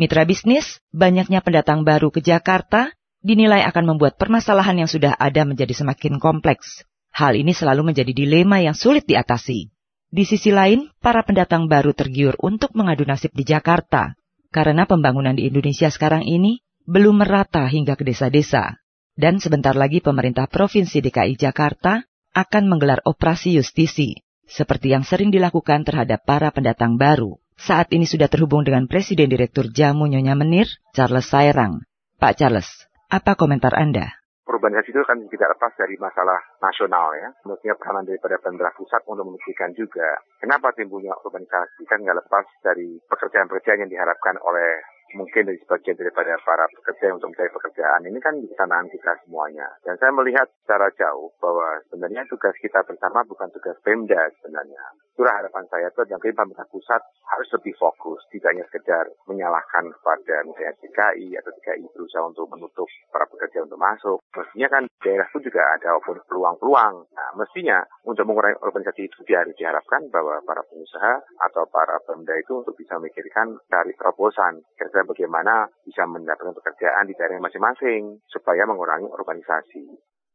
Mitra bisnis, banyaknya pendatang baru ke Jakarta dinilai akan membuat permasalahan yang sudah ada menjadi semakin kompleks. Hal ini selalu menjadi dilema yang sulit diatasi. Di sisi lain, para pendatang baru tergiur untuk mengadu nasib di Jakarta, karena pembangunan di Indonesia sekarang ini belum merata hingga ke desa-desa. Dan sebentar lagi pemerintah Provinsi DKI Jakarta akan menggelar operasi justisi, seperti yang sering dilakukan terhadap para pendatang baru. Saat ini sudah terhubung dengan Presiden Direktur Jamu Nyonya Menir, Charles Sairang. Pak Charles, apa komentar Anda? urbanisasi itu kan tidak lepas dari masalah nasional ya. Maksudnya peranan daripada pemerintah pusat untuk memikirkan juga kenapa timbulnya urbanisasi kan nggak lepas dari pekerjaan-pekerjaan yang diharapkan oleh mungkin dari sebagian daripada para pekerja untuk mencari pekerjaan ini kan kesanaan kita semuanya. Dan saya melihat secara jauh bahwa sebenarnya tugas kita bersama bukan tugas Pemda sebenarnya. Itulah harapan saya itu yang pemerintah pusat harus lebih fokus, tidak hanya sekedar menyalahkan kepada misalnya DKI atau DKI berusaha untuk menutup para pekerja untuk masuk. Mestinya kan daerah pun juga ada peluang-peluang. Nah, mestinya untuk mengurangi organisasi itu harus diharapkan bahwa para pengusaha atau para pemda itu untuk bisa memikirkan dari terobosan. Kira bagaimana bisa mendapatkan pekerjaan di daerah masing-masing supaya mengurangi urbanisasi.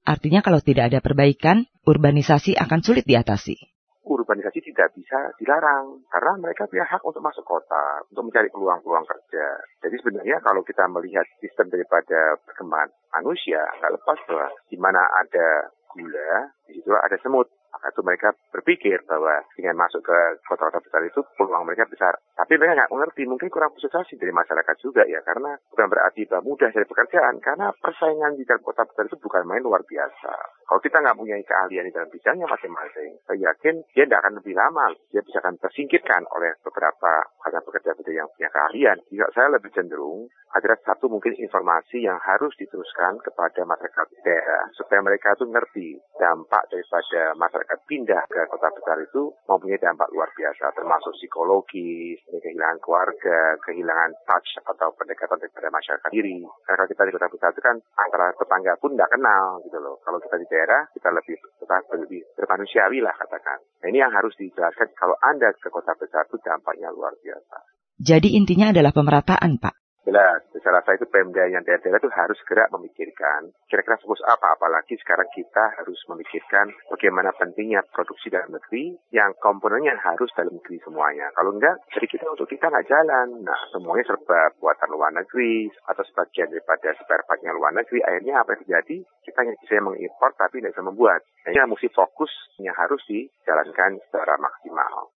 Artinya kalau tidak ada perbaikan, urbanisasi akan sulit diatasi. Urbanisasi tidak bisa dilarang karena mereka punya hak untuk masuk kota, untuk mencari peluang-peluang kerja. Jadi sebenarnya kalau kita melihat sistem daripada perkembangan manusia, nggak lepas bahwa di mana ada gula, di situ ada semut itu mereka berpikir bahwa dengan masuk ke kota-kota besar itu peluang mereka besar. Tapi mereka nggak mengerti, mungkin kurang konsultasi dari masyarakat juga ya, karena bukan berarti bahwa mudah dari pekerjaan, karena persaingan di dalam kota besar itu bukan main luar biasa. Kalau kita nggak punya keahlian di dalam bidangnya masing-masing, saya yakin dia tidak akan lebih lama, dia bisa akan tersingkirkan oleh beberapa karena pekerja-pekerja yang punya keahlian. Jika saya lebih cenderung ada satu mungkin informasi yang harus diteruskan kepada masyarakat daerah supaya mereka itu ngerti dampak daripada masyarakat pindah ke kota besar itu mempunyai dampak luar biasa termasuk psikologis, kehilangan keluarga, kehilangan touch atau pendekatan daripada masyarakat diri. Karena kalau kita di kota besar itu kan antara tetangga pun tidak kenal gitu loh. Kalau kita di daerah kita lebih kita lebih bermanusiawi lah katakan. Nah, ini yang harus dijelaskan kalau Anda ke kota besar itu dampaknya luar biasa. Jadi intinya adalah pemerataan, Pak. Jelas, saya itu Pemda yang daerah-daerah itu harus segera memikirkan kira-kira fokus apa, apalagi sekarang kita harus memikirkan bagaimana pentingnya produksi dalam negeri yang komponennya harus dalam negeri semuanya. Kalau enggak, jadi kita untuk kita nggak jalan. Nah, semuanya serba buatan luar negeri atau sebagian daripada spare partnya luar negeri. Akhirnya apa yang terjadi? Kita hanya bisa mengimpor tapi tidak bisa membuat. Ini mesti fokus yang harus dijalankan secara maksimal.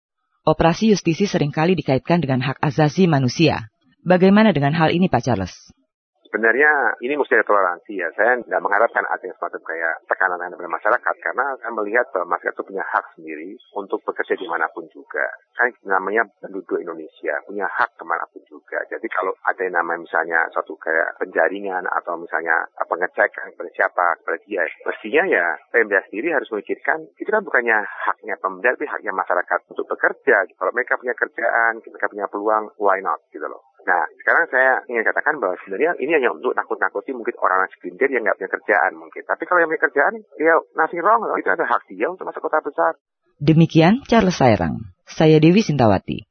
Operasi justisi sering kali dikaitkan dengan hak asasi manusia. Bagaimana dengan hal ini Pak Charles? Sebenarnya ini mesti ada toleransi ya. Saya tidak mengharapkan adanya semacam kayak tekanan kepada masyarakat karena saya melihat bahwa masyarakat itu punya hak sendiri untuk bekerja di mana pun juga. Kan namanya penduduk Indonesia punya hak ke mana pun juga. Jadi kalau ada yang namanya misalnya suatu kayak penjaringan atau misalnya pengecekan kepada siapa kepada dia, mestinya ya Pemda sendiri harus memikirkan itu kan bukannya haknya Pemda tapi haknya masyarakat untuk bekerja. Kalau mereka punya kerjaan, mereka punya peluang, why not gitu loh. Nah, sekarang saya ingin katakan bahwa sebenarnya ini hanya untuk nakut-nakuti mungkin orang segelintir yang nggak punya kerjaan mungkin. Tapi kalau yang punya kerjaan, ya nothing wrong. Itu ada hak dia untuk masuk kota besar. Demikian Charles Sairang. Saya Dewi Sintawati.